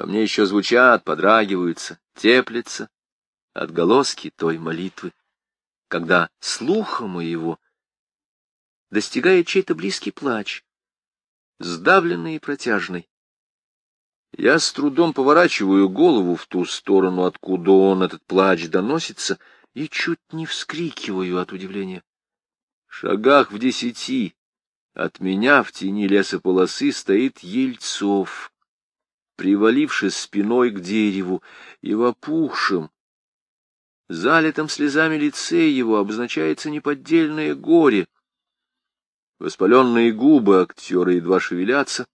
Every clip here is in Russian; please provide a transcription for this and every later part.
Во мне еще звучат, подрагиваются, теплятся отголоски той молитвы, когда слуха моего достигает чей-то близкий плач, сдавленный и протяжный. Я с трудом поворачиваю голову в ту сторону, откуда он, этот плач, доносится, и чуть не вскрикиваю от удивления. В шагах в десяти от меня в тени лесополосы стоит Ельцов, привалившись спиной к дереву и в опухшем, залитом слезами лице его обозначается неподдельное горе. Воспаленные губы актера едва шевелятся,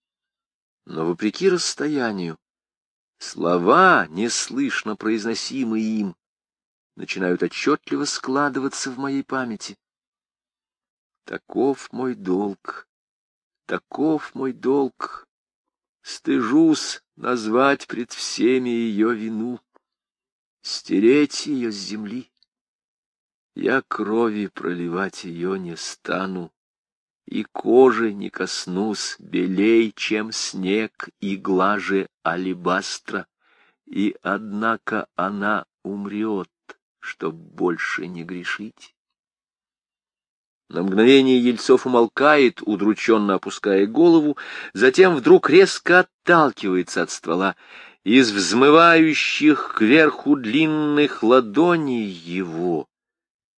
но, вопреки расстоянию, слова, неслышно произносимые им, начинают отчетливо складываться в моей памяти. Таков мой долг, таков мой долг. Стыжусь назвать пред всеми ее вину, стереть ее с земли. Я крови проливать ее не стану, и кожи не коснусь белей, чем снег и глаже алебастра, и однако она умрет, чтоб больше не грешить. На мгновение Ельцов умолкает, удрученно опуская голову, затем вдруг резко отталкивается от ствола. Из взмывающих кверху длинных ладоней его,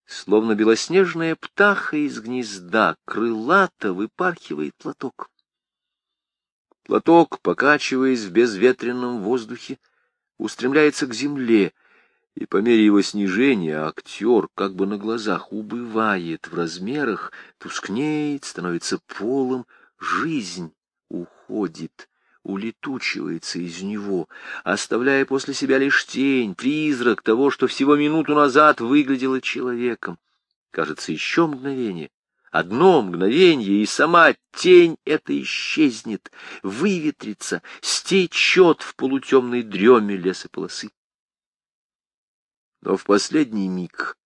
словно белоснежная птаха из гнезда, крылато выпархивает платок. Платок, покачиваясь в безветренном воздухе, устремляется к земле — и по мере его снижения актер как бы на глазах убывает в размерах, тускнеет, становится полым, жизнь уходит, улетучивается из него, оставляя после себя лишь тень, призрак того, что всего минуту назад выглядело человеком. Кажется, еще мгновение, одно мгновение, и сама тень эта исчезнет, выветрится, стечет в полутемной дреме лесополосы. Но в последний миг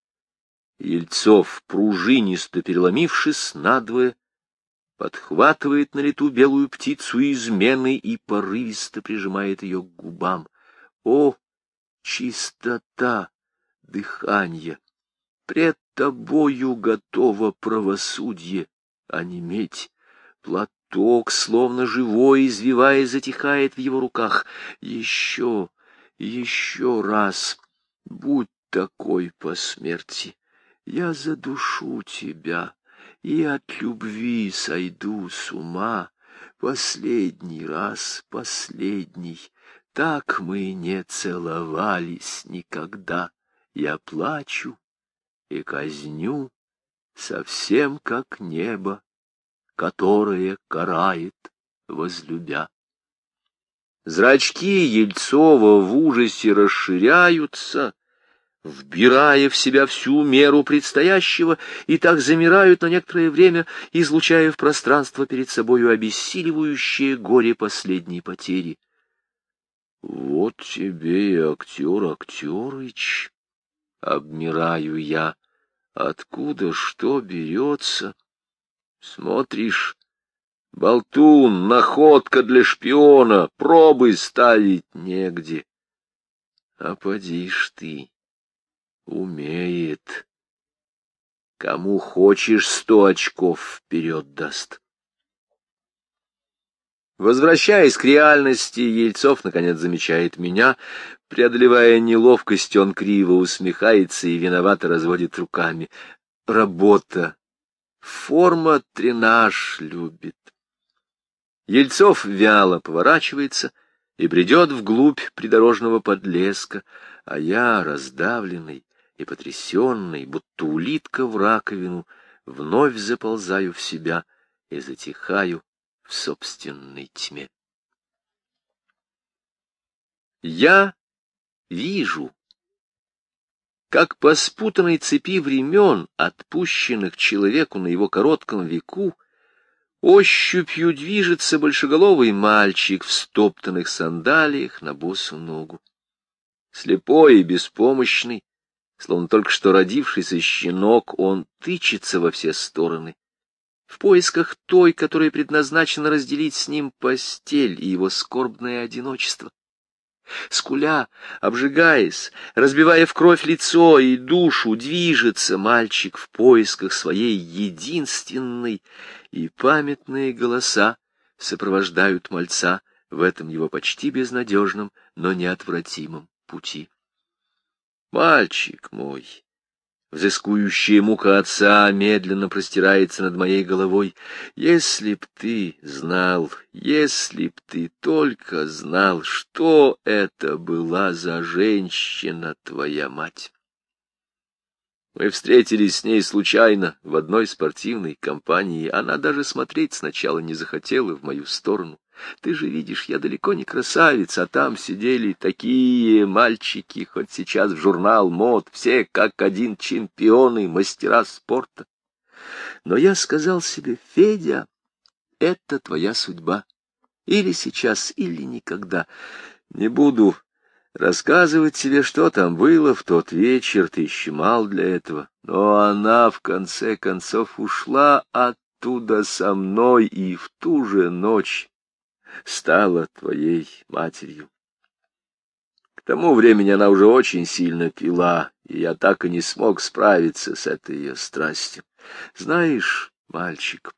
Ельцов, пружинисто переломившись надвое, подхватывает на лету белую птицу измены и порывисто прижимает ее к губам. О, чистота дыхания! Пред тобою готово правосудие, а не медь. Платок, словно живой, извиваясь, затихает в его руках. Еще, еще раз Будь такой по смерти, я задушу тебя и от любви сойду с ума. Последний раз, последний, так мы не целовались никогда. Я плачу и казню, совсем как небо, которое карает, возлюбя. Зрачки Ельцова в ужасе расширяются, вбирая в себя всю меру предстоящего, и так замирают на некоторое время, излучая в пространство перед собою обессиливающее горе последней потери. Вот тебе и актер Актерыч, обмираю я, откуда что берется. Смотришь, Болтун, находка для шпиона, пробы ставить негде. А поди ж ты, умеет. Кому хочешь, сто очков вперед даст. Возвращаясь к реальности, Ельцов наконец замечает меня. Преодолевая неловкость, он криво усмехается и виновато разводит руками. Работа. Форма тренаж любит. Ельцов вяло поворачивается и бредет вглубь придорожного подлеска, а я, раздавленный и потрясенный, будто улитка в раковину, вновь заползаю в себя и затихаю в собственной тьме. Я вижу, как по спутанной цепи времен, отпущенных человеку на его коротком веку, Ощупью движется большеголовый мальчик в стоптанных сандалиях на босу ногу. Слепой и беспомощный, словно только что родившийся щенок, он тычется во все стороны, в поисках той, которая предназначена разделить с ним постель и его скорбное одиночество. Скуля, обжигаясь, разбивая в кровь лицо и душу, движется мальчик в поисках своей единственной, и памятные голоса сопровождают мальца в этом его почти безнадежном, но неотвратимом пути. Мальчик мой, Взыскующая мука отца медленно простирается над моей головой. Если б ты знал, если б ты только знал, что это была за женщина твоя мать. Мы встретились с ней случайно в одной спортивной компании. Она даже смотреть сначала не захотела в мою сторону. Ты же видишь, я далеко не красавица, а там сидели такие мальчики, хоть сейчас в журнал мод, все как один чемпионы, мастера спорта. Но я сказал себе, Федя, это твоя судьба. Или сейчас, или никогда. Не буду рассказывать тебе, что там было в тот вечер, ты еще мал для этого. Но она, в конце концов, ушла оттуда со мной, и в ту же ночь стала твоей матерью. К тому времени она уже очень сильно пила, и я так и не смог справиться с этой ее страстью. Знаешь, мальчик,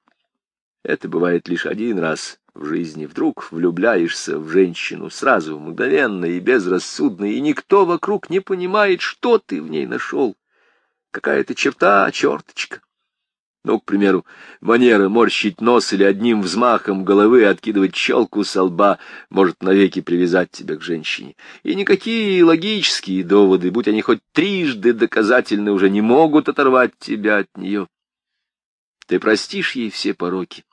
это бывает лишь один раз в жизни. Вдруг влюбляешься в женщину сразу, мгновенно и безрассудно, и никто вокруг не понимает, что ты в ней нашел. Какая-то черта, черточка. Ну, к примеру, манера морщить нос или одним взмахом головы откидывать челку со лба может навеки привязать тебя к женщине. И никакие логические доводы, будь они хоть трижды доказательны, уже не могут оторвать тебя от нее. Ты простишь ей все пороки,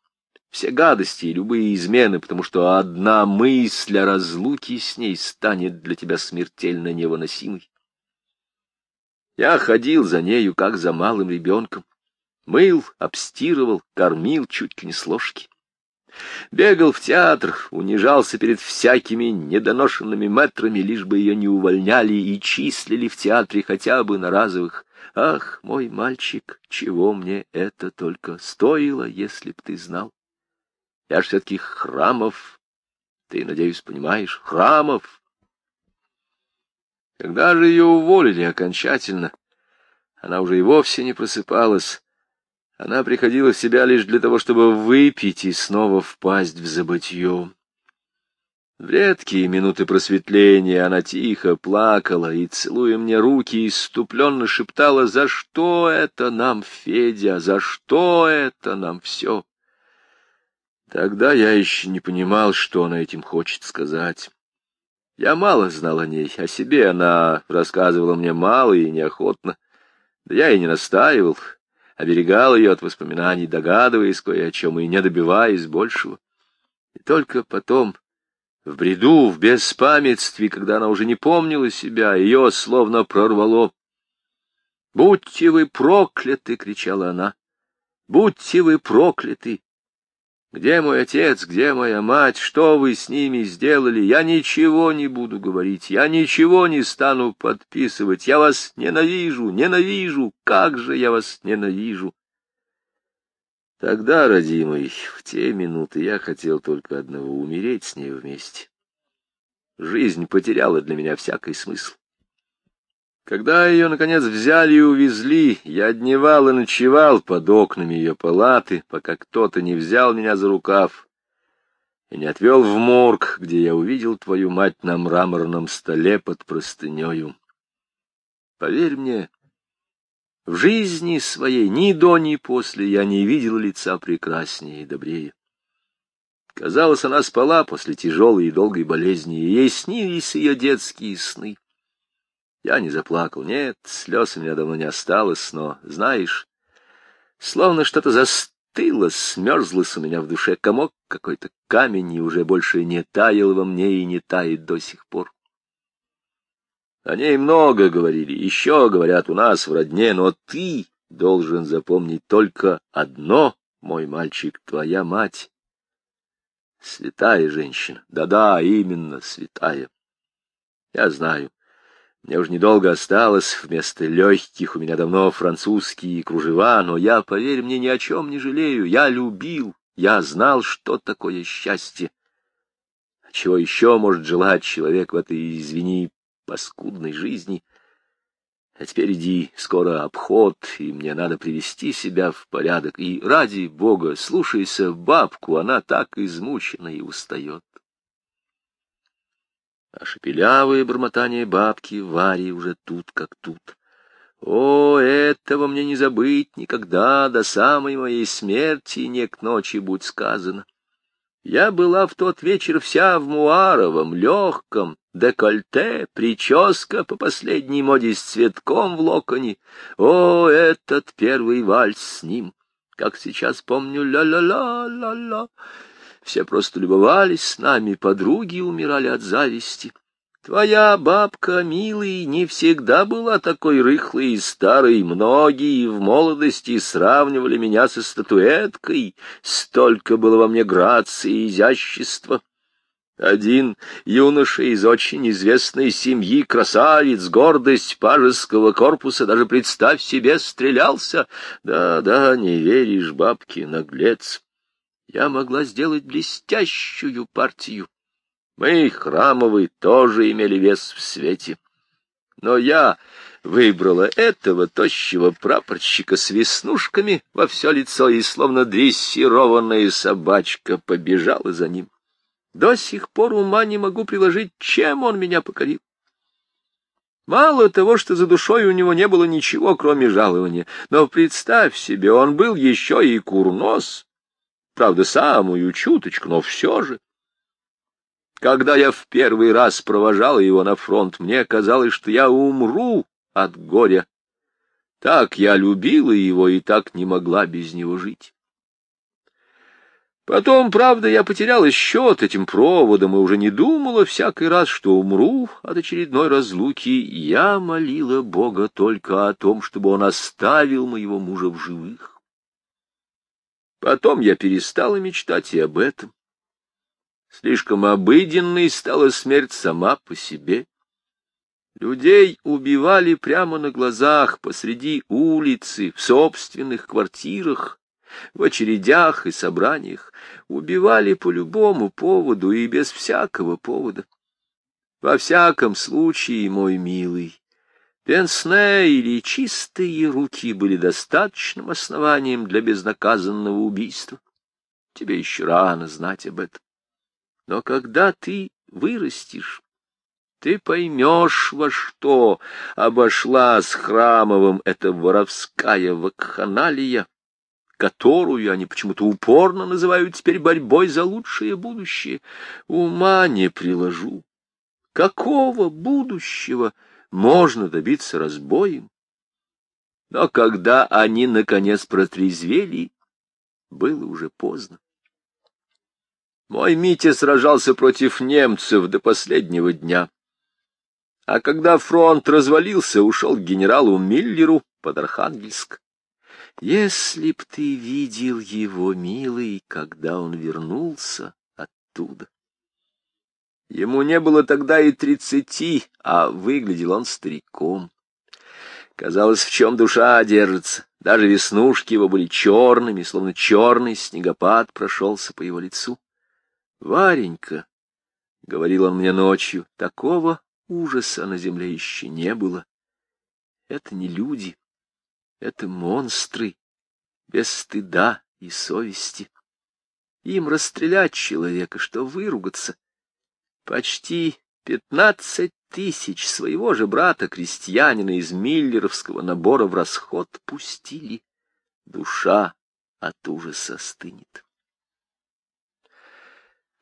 все гадости и любые измены, потому что одна мысль о разлуке с ней станет для тебя смертельно невыносимой. Я ходил за нею, как за малым ребенком Мыл, обстирывал, кормил чуть ли не с ложки. Бегал в театр, унижался перед всякими недоношенными метрами, лишь бы ее не увольняли и числили в театре хотя бы на разовых. Ах, мой мальчик, чего мне это только стоило, если б ты знал. Я ж все-таки храмов, ты, надеюсь, понимаешь, храмов. Когда же ее уволили окончательно, она уже и вовсе не просыпалась, она приходила в себя лишь для того, чтобы выпить и снова впасть в забытье. В редкие минуты просветления она тихо плакала и, целуя мне руки, иступленно шептала, «За что это нам, Федя? За что это нам все?» Тогда я еще не понимал, что она этим хочет сказать. Я мало знал о ней, о себе она рассказывала мне мало и неохотно. Да я и не настаивал оберегал ее от воспоминаний, догадываясь кое о чем и не добиваясь большего. И только потом, в бреду, в беспамятстве, когда она уже не помнила себя, ее словно прорвало. «Будьте вы прокляты!» — кричала она. «Будьте вы прокляты! Где мой отец, где моя мать, что вы с ними сделали? Я ничего не буду говорить, я ничего не стану подписывать, я вас ненавижу, ненавижу, как же я вас ненавижу. Тогда, родимый, в те минуты я хотел только одного — умереть с ней вместе. Жизнь потеряла для меня всякий смысл. Когда ее, наконец, взяли и увезли, я дневал и ночевал под окнами ее палаты, пока кто-то не взял меня за рукав и не отвел в морг, где я увидел твою мать на мраморном столе под простынею. Поверь мне, в жизни своей ни до, ни после я не видел лица прекраснее и добрее. Казалось, она спала после тяжелой и долгой болезни, и ей снились ее детские сны. Я не заплакал, нет, слез у меня давно не осталось, но, знаешь, словно что-то застыло, смерзлось у меня в душе комок какой-то камень, и уже больше не таял во мне и не тает до сих пор. О ней много говорили, еще говорят у нас в родне, но ты должен запомнить только одно, мой мальчик, твоя мать. Святая женщина, да-да, именно святая. Я знаю, мне уж недолго осталось, вместо легких у меня давно французские кружева, но я, поверь мне, ни о чем не жалею. Я любил, я знал, что такое счастье. Чего еще может желать человек в этой, извини, паскудной жизни? А теперь иди, скоро обход, и мне надо привести себя в порядок. И ради бога, слушайся бабку, она так измучена и устает. А шепелявые бормотания бабки Вари уже тут как тут. О, этого мне не забыть никогда, до самой моей смерти не к ночи будь сказано. Я была в тот вечер вся в муаровом, легком, декольте, прическа по последней моде с цветком в локоне. О, этот первый вальс с ним! Как сейчас помню, ля-ля-ля-ля-ля. Все просто любовались с нами, подруги умирали от зависти. Твоя бабка, милый, не всегда была такой рыхлой и старой. Многие в молодости сравнивали меня со статуэткой. Столько было во мне грации и изящества. Один юноша из очень известной семьи, красавец, гордость пажеского корпуса, даже, представь себе, стрелялся. Да-да, не веришь, бабки, наглец. Я могла сделать блестящую партию. Мы, храмовые, тоже имели вес в свете. Но я выбрала этого тощего прапорщика с веснушками во все лицо и, словно дрессированная собачка, побежала за ним. До сих пор ума не могу приложить, чем он меня покорил. Мало того, что за душой у него не было ничего, кроме жалования, но представь себе, он был еще и курнос, правда, самую чуточку, но все же. Когда я в первый раз провожала его на фронт, мне казалось, что я умру от горя. Так я любила его и так не могла без него жить. Потом, правда, я потеряла счет этим проводом и уже не думала всякий раз, что умру от очередной разлуки. Я молила Бога только о том, чтобы он оставил моего мужа в живых. Потом я перестала мечтать и об этом. Слишком обыденной стала смерть сама по себе. Людей убивали прямо на глазах, посреди улицы, в собственных квартирах, в очередях и собраниях. Убивали по любому поводу и без всякого повода. Во всяком случае, мой милый, пенсне или чистые руки были достаточным основанием для безнаказанного убийства. Тебе еще рано знать об этом. Но когда ты вырастешь, ты поймешь, во что обошла с Храмовым эта воровская вакханалия, которую они почему-то упорно называют теперь борьбой за лучшее будущее. Ума не приложу. Какого будущего можно добиться разбоем? Но когда они, наконец, протрезвели, было уже поздно. Мой Митя сражался против немцев до последнего дня. А когда фронт развалился, ушел к генералу Миллеру под Архангельск. Если б ты видел его, милый, когда он вернулся оттуда. Ему не было тогда и тридцати, а выглядел он стариком. Казалось, в чем душа держится. Даже веснушки его были черными, словно черный снегопад прошелся по его лицу. Варенька, — говорил он мне ночью, — такого ужаса на земле еще не было. Это не люди, это монстры, без стыда и совести. Им расстрелять человека, что выругаться. Почти пятнадцать тысяч своего же брата-крестьянина из миллеровского набора в расход пустили. Душа от ужаса стынет.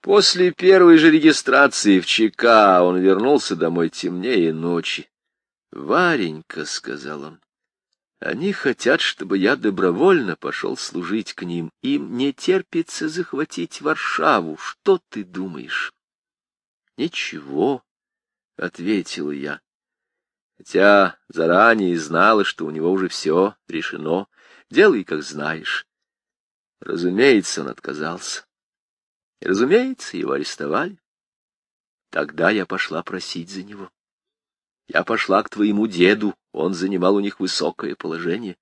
После первой же регистрации в ЧК он вернулся домой темнее ночи. «Варенька», — сказал он, — «они хотят, чтобы я добровольно пошел служить к ним. Им не терпится захватить Варшаву. Что ты думаешь?» «Ничего», — ответила я, хотя заранее знала, что у него уже все решено. Делай, как знаешь. Разумеется, он отказался. И, разумеется, его арестовали. Тогда я пошла просить за него. Я пошла к твоему деду, он занимал у них высокое положение.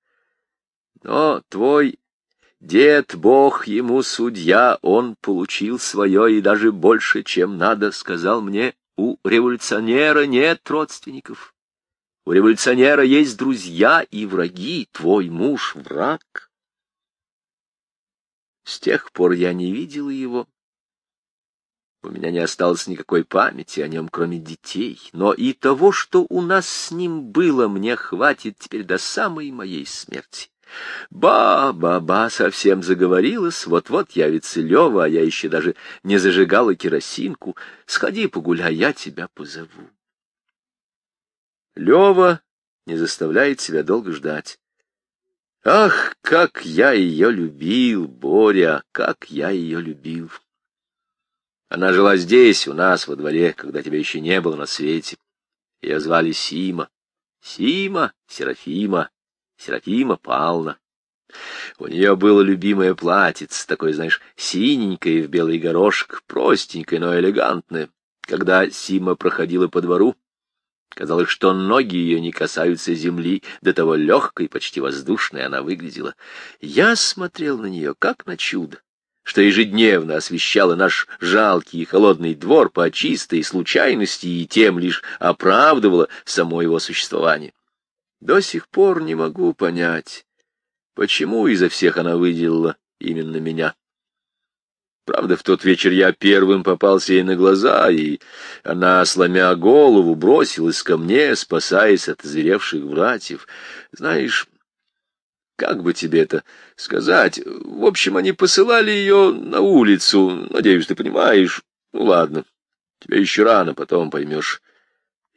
Но твой Дед, бог ему судья, он получил свое и даже больше, чем надо, сказал мне, у революционера нет родственников. У революционера есть друзья и враги, твой муж — враг. С тех пор я не видела его. У меня не осталось никакой памяти о нем, кроме детей, но и того, что у нас с ним было, мне хватит теперь до самой моей смерти. Ба-ба-ба совсем заговорилась, вот-вот явится Лева, а я еще даже не зажигала керосинку. Сходи погуляй, я тебя позову. Лева не заставляет себя долго ждать. Ах, как я ее любил, Боря, как я ее любил. Она жила здесь, у нас, во дворе, когда тебя еще не было на свете. Ее звали Сима. Сима, Серафима, Серафима Павловна. У нее было любимое платьице, такое, знаешь, синенькое в белый горошек, простенькое, но элегантное. Когда Сима проходила по двору, Казалось, что ноги ее не касаются земли, до того легкой, почти воздушной она выглядела. Я смотрел на нее, как на чудо, что ежедневно освещало наш жалкий и холодный двор по чистой случайности и тем лишь оправдывало само его существование. До сих пор не могу понять, почему изо всех она выделила именно меня. Правда, в тот вечер я первым попался ей на глаза, и она, сломя голову, бросилась ко мне, спасаясь от озверевших братьев. Знаешь, как бы тебе это сказать? В общем, они посылали ее на улицу. Надеюсь, ты понимаешь. Ну, ладно, тебе еще рано, потом поймешь.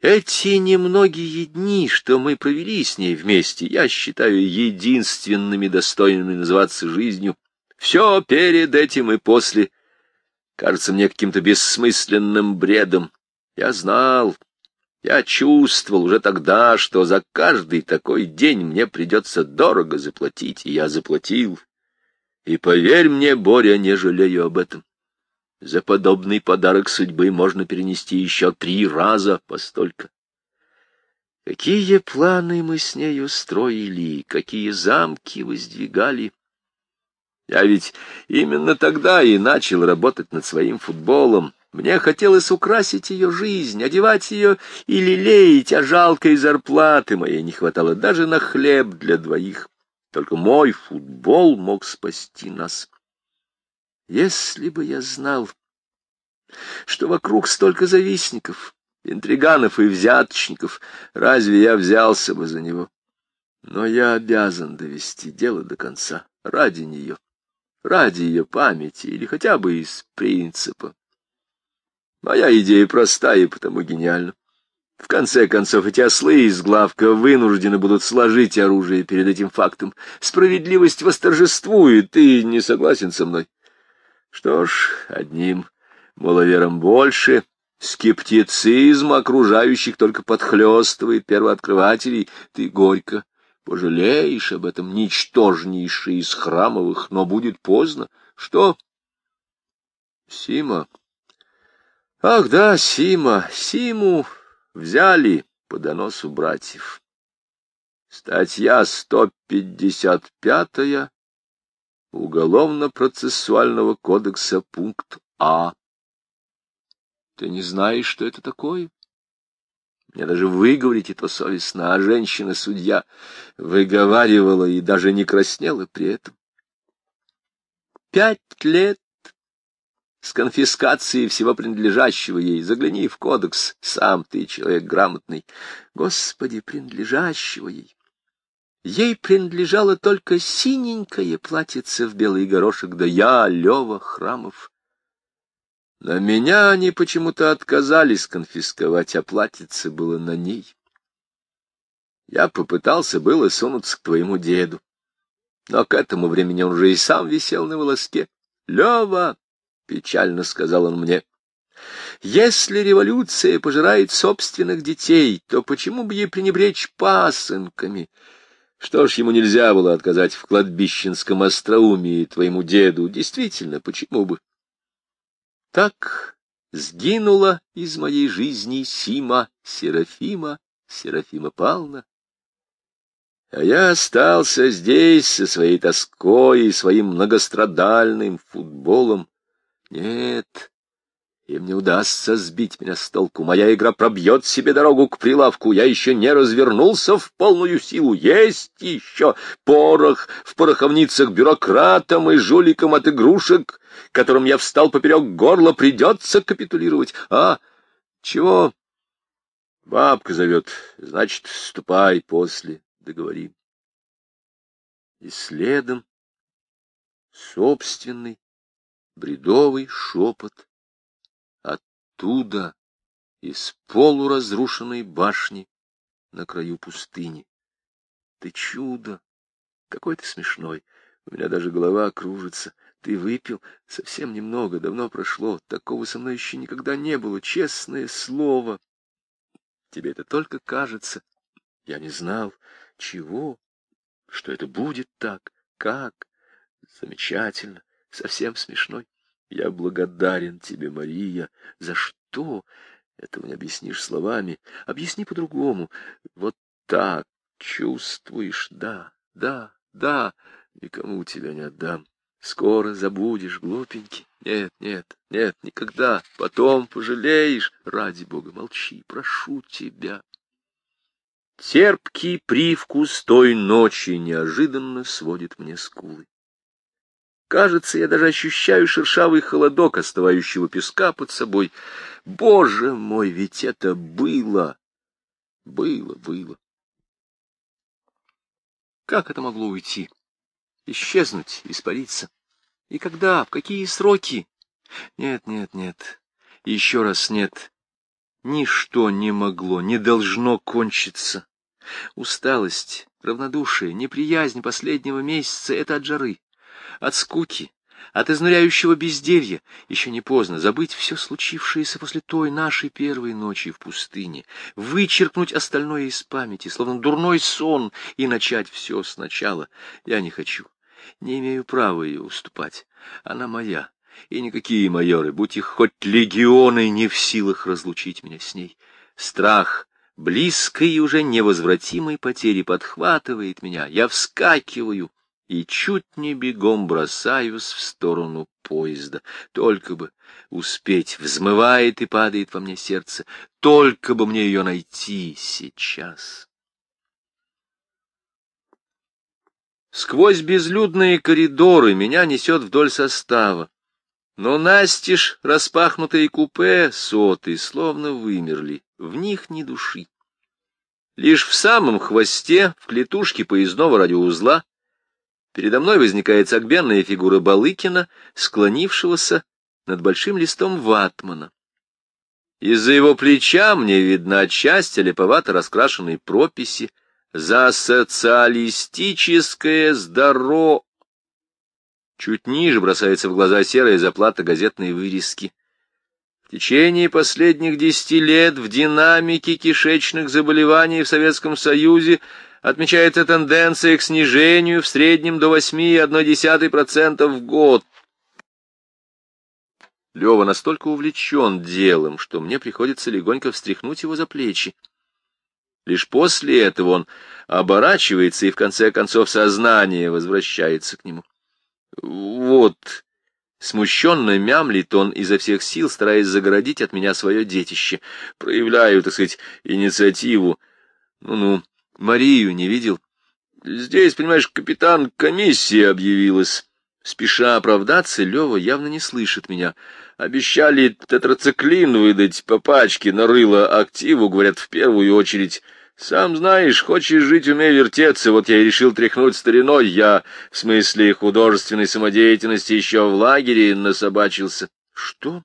Эти немногие дни, что мы провели с ней вместе, я считаю единственными достойными называться жизнью. Все перед этим и после кажется мне каким-то бессмысленным бредом. Я знал, я чувствовал уже тогда, что за каждый такой день мне придется дорого заплатить, и я заплатил. И поверь мне, Боря, не жалею об этом. За подобный подарок судьбы можно перенести еще три раза постолько. Какие планы мы с нею строили, какие замки воздвигали. Я ведь именно тогда и начал работать над своим футболом. Мне хотелось украсить ее жизнь, одевать ее и лелеять, а жалкой зарплаты моей не хватало даже на хлеб для двоих. Только мой футбол мог спасти нас. Если бы я знал, что вокруг столько завистников, интриганов и взяточников, разве я взялся бы за него? Но я обязан довести дело до конца ради нее ради ее памяти или хотя бы из принципа. Моя идея простая и потому гениальна. В конце концов, эти ослы из главка вынуждены будут сложить оружие перед этим фактом. Справедливость восторжествует, ты не согласен со мной? Что ж, одним маловером больше, скептицизм окружающих только подхлестывает первооткрывателей, ты горько Пожалеешь об этом ничтожнейший из храмовых, но будет поздно. Что? Сима. Ах да, Сима. Симу взяли по доносу братьев. Статья 155 Уголовно-процессуального кодекса, пункт А. Ты не знаешь, что это такое? Мне даже выговорить это совестно, а женщина-судья выговаривала и даже не краснела при этом. Пять лет с конфискацией всего принадлежащего ей. Загляни в кодекс, сам ты человек грамотный. Господи, принадлежащего ей. Ей принадлежало только синенькое платьице в белый горошек, да я, Лева Храмов. На меня они почему-то отказались конфисковать, а платьице было на ней. Я попытался было сунуться к твоему деду, но к этому времени он уже и сам висел на волоске. — Лева, — печально сказал он мне, — если революция пожирает собственных детей, то почему бы ей пренебречь пасынками? Что ж, ему нельзя было отказать в кладбищенском остроумии твоему деду. Действительно, почему бы? Так сгинула из моей жизни Сима Серафима, Серафима Павловна. А я остался здесь со своей тоской и своим многострадальным футболом. Нет, им не удастся сбить меня с толку. Моя игра пробьет себе дорогу к прилавку. Я еще не развернулся в полную силу. Есть еще порох в пороховницах бюрократам и жуликам от игрушек, которым я встал поперек горла. Придется капитулировать. А, чего? Бабка зовет. Значит, ступай после. Договорим. И следом собственный бредовый шепот оттуда, из полуразрушенной башни на краю пустыни. Ты чудо! Какой ты смешной! У меня даже голова кружится. Ты выпил совсем немного, давно прошло. Такого со мной еще никогда не было, честное слово. Тебе это только кажется. Я не знал, чего, что это будет так, как. Замечательно, совсем смешной. Я благодарен тебе, Мария. За что? Этого не объяснишь словами. Объясни по-другому. Вот так чувствуешь. Да, да, да. Никому тебя не отдам. Скоро забудешь, глупенький. Нет, нет, нет, никогда. Потом пожалеешь. Ради бога, молчи, прошу тебя. Терпкий привкус той ночи неожиданно сводит мне скулы. Кажется, я даже ощущаю шершавый холодок остывающего песка под собой. Боже мой, ведь это было! Было, было. Как это могло уйти? Исчезнуть, испариться? И когда? В какие сроки? Нет, нет, нет. Еще раз нет. Ничто не могло, не должно кончиться. Усталость, равнодушие, неприязнь последнего месяца — это от жары от скуки, от изнуряющего безделья. Еще не поздно забыть все случившееся после той нашей первой ночи в пустыне, вычеркнуть остальное из памяти, словно дурной сон, и начать все сначала. Я не хочу, не имею права ее уступать. Она моя, и никакие майоры, будь их хоть легионы, не в силах разлучить меня с ней. Страх близкой и уже невозвратимой потери подхватывает меня. Я вскакиваю — и чуть не бегом бросаюсь в сторону поезда. Только бы успеть, взмывает и падает во мне сердце, только бы мне ее найти сейчас. Сквозь безлюдные коридоры меня несет вдоль состава. Но настежь распахнутые купе соты словно вымерли, в них ни души. Лишь в самом хвосте, в клетушке поездного радиоузла, Передо мной возникает согбенная фигура Балыкина, склонившегося над большим листом ватмана. Из-за его плеча мне видна часть леповато раскрашенной прописи «За социалистическое здоро...» Чуть ниже бросается в глаза серая заплата газетной вырезки. В течение последних десяти лет в динамике кишечных заболеваний в Советском Союзе отмечается тенденция к снижению в среднем до 8,1% в год. Лева настолько увлечен делом, что мне приходится легонько встряхнуть его за плечи. Лишь после этого он оборачивается и в конце концов сознание возвращается к нему. Вот, смущенно мямлит он изо всех сил, стараясь загородить от меня свое детище. Проявляю, так сказать, инициативу. Ну-ну, Марию не видел? Здесь, понимаешь, капитан комиссии объявилась. Спеша оправдаться, Лева явно не слышит меня. Обещали тетрациклин выдать по пачке на рыло активу, говорят, в первую очередь. Сам знаешь, хочешь жить, умей вертеться. Вот я и решил тряхнуть стариной. Я, в смысле художественной самодеятельности, еще в лагере насобачился. Что?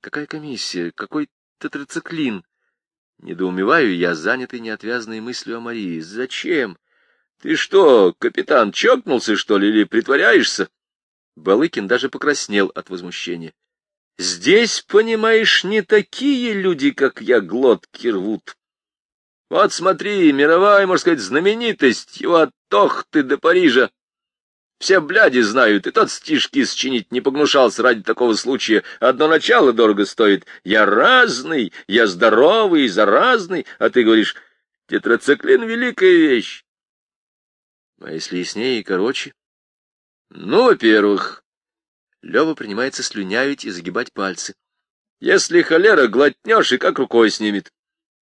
Какая комиссия? Какой тетрациклин? Недоумеваю я, занятый неотвязной мыслью о Марии. Зачем? Ты что, капитан, чокнулся, что ли, или притворяешься? Балыкин даже покраснел от возмущения. Здесь, понимаешь, не такие люди, как я, глотки рвут. Вот смотри, мировая, можно сказать, знаменитость, его от Тохты до Парижа все бляди знают, и тот стишки счинить не погнушался ради такого случая. Одно начало дорого стоит. Я разный, я здоровый заразный, а ты говоришь, тетрациклин — великая вещь. А если яснее и короче? Ну, во-первых, Лева принимается слюнявить и загибать пальцы. Если холера глотнешь, и как рукой снимет.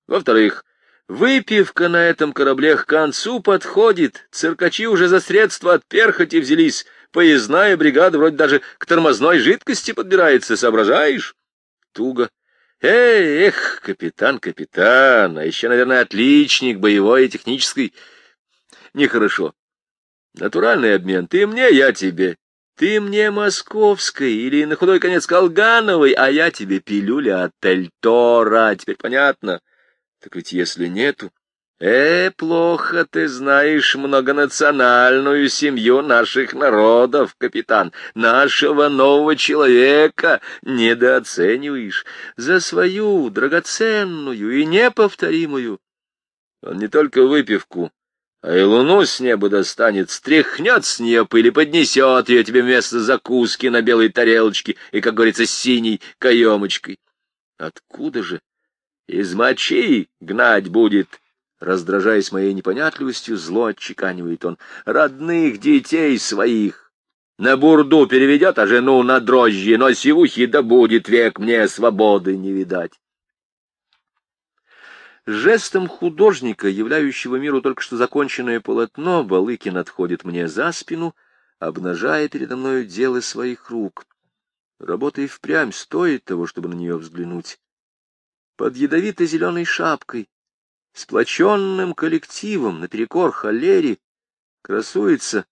Во-вторых, выпивка на этом корабле к концу подходит, циркачи уже за средства от перхоти взялись, поездная бригада вроде даже к тормозной жидкости подбирается, соображаешь? Туго. Эй, эх, капитан, капитан, а еще, наверное, отличник боевой и технической. Нехорошо. Натуральный обмен. Ты мне, я тебе. Ты мне московской или на худой конец колгановой, а я тебе пилюля от Тельтора. Теперь понятно? Так ведь если нету... Э, плохо ты знаешь многонациональную семью наших народов, капитан. Нашего нового человека недооцениваешь за свою драгоценную и неповторимую. Он не только выпивку, а и луну с неба достанет, стряхнет с нее пыль и поднесет ее тебе вместо закуски на белой тарелочке и, как говорится, синей каемочкой. Откуда же? Из мочи гнать будет, раздражаясь моей непонятливостью, зло отчеканивает он, родных детей своих. На бурду переведет, а жену на дрожжи, но сивухи да будет век мне свободы не видать. Жестом художника, являющего миру только что законченное полотно, Балыкин отходит мне за спину, обнажая передо мною дело своих рук. Работа и впрямь стоит того, чтобы на нее взглянуть. Под ядовито-зеленой шапкой, сплоченным коллективом наперекор холере, красуется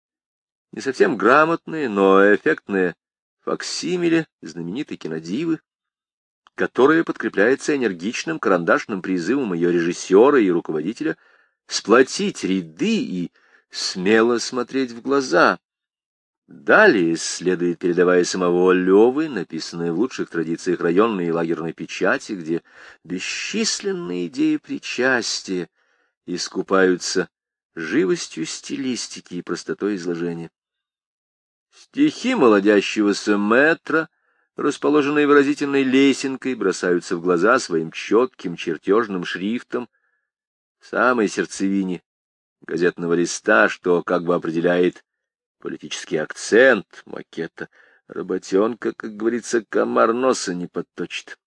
не совсем грамотные, но эффектные факсимиле знаменитой кинодивы, которое подкрепляется энергичным карандашным призывом ее режиссера и руководителя сплотить ряды и смело смотреть в глаза. Далее следует передавая самого Левы, написанное в лучших традициях районной и лагерной печати, где бесчисленные идеи причастия искупаются живостью стилистики и простотой изложения. Стихи молодящегося метра — расположенные выразительной лесенкой, бросаются в глаза своим четким чертежным шрифтом в самой сердцевине газетного листа, что как бы определяет политический акцент макета. Работенка, как говорится, комар носа не подточит.